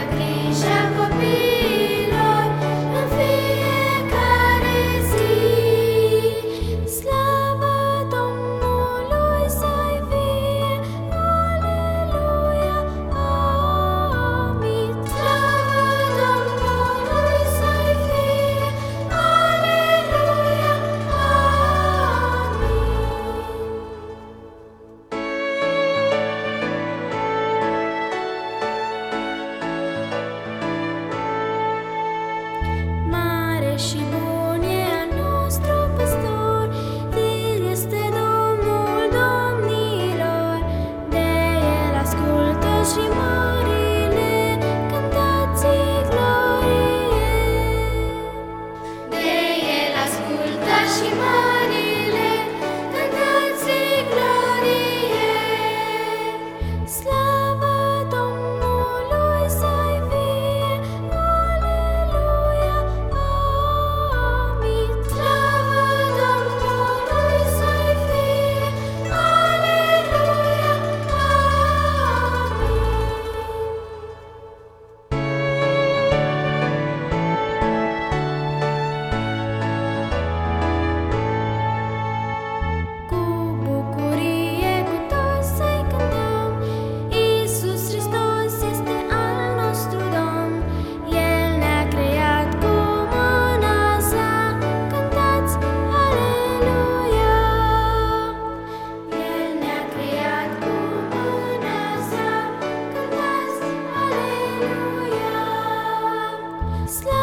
Okay. しう Slow.